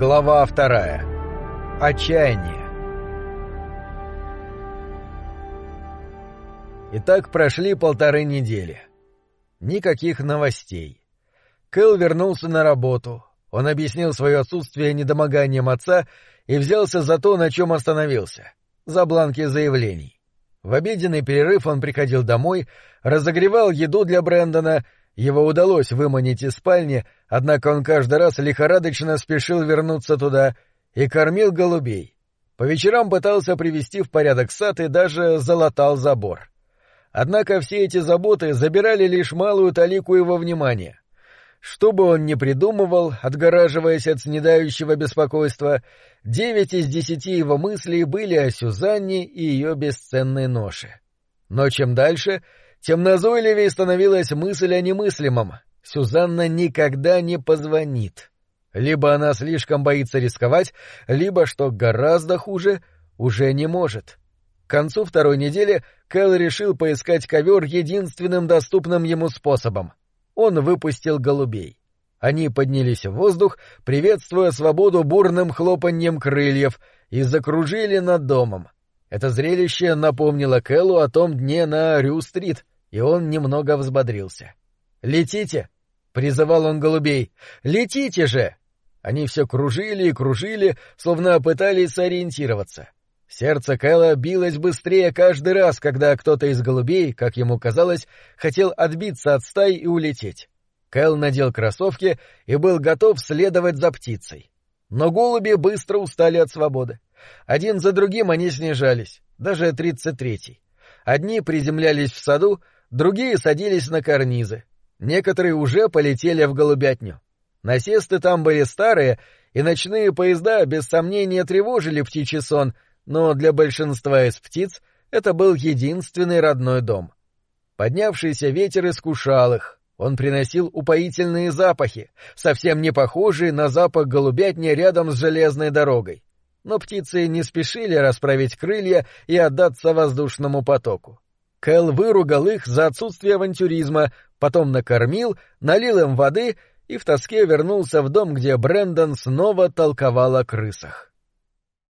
Глава вторая. Отчаяние. Итак, прошли полторы недели. Никаких новостей. Кэл вернулся на работу. Он объяснил свое отсутствие недомоганием отца и взялся за то, на чем остановился — за бланки заявлений. В обеденный перерыв он приходил домой, разогревал еду для Брэндона — его удалось выманить из спальни, однако он каждый раз лихорадочно спешил вернуться туда и кормил голубей. По вечерам пытался привести в порядок сад и даже залатал забор. Однако все эти заботы забирали лишь малую талику его внимания. Что бы он ни придумывал, отгораживаясь от снедающего беспокойства, девять из десяти его мыслей были о Сюзанне и ее бесценной ноше. Но чем дальше, тем назойливее становилась мысль о немыслимом. Сюзанна никогда не позвонит. Либо она слишком боится рисковать, либо, что гораздо хуже, уже не может. К концу второй недели Кэл решил поискать ковер единственным доступным ему способом. Он выпустил голубей. Они поднялись в воздух, приветствуя свободу бурным хлопаньем крыльев, и закружили над домом. Это зрелище напомнило Кэллу о том дне на Рю-стрит, и он немного взбодрился. «Летите!» — призывал он голубей. «Летите же!» Они все кружили и кружили, словно пытались сориентироваться. Сердце Кэла билось быстрее каждый раз, когда кто-то из голубей, как ему казалось, хотел отбиться от стаи и улететь. Кэл надел кроссовки и был готов следовать за птицей. Но голуби быстро устали от свободы. Один за другим они снижались, даже тридцать третий. Одни приземлялись в саду, другие садились на карнизы. Некоторые уже полетели в голубятню. Насесты там были старые, и ночные поезда без сомнения тревожили птичий сон, но для большинства из птиц это был единственный родной дом. Поднявшийся ветер искушал их, он приносил упоительные запахи, совсем не похожие на запах голубятни рядом с железной дорогой. Но птицы не спешили расправить крылья и отдаться воздушному потоку. Кэл выругал их за отсутствие авантюризма, потом накормил, налил им воды и в тоске вернулся в дом, где Брэндон снова толковал о крысах.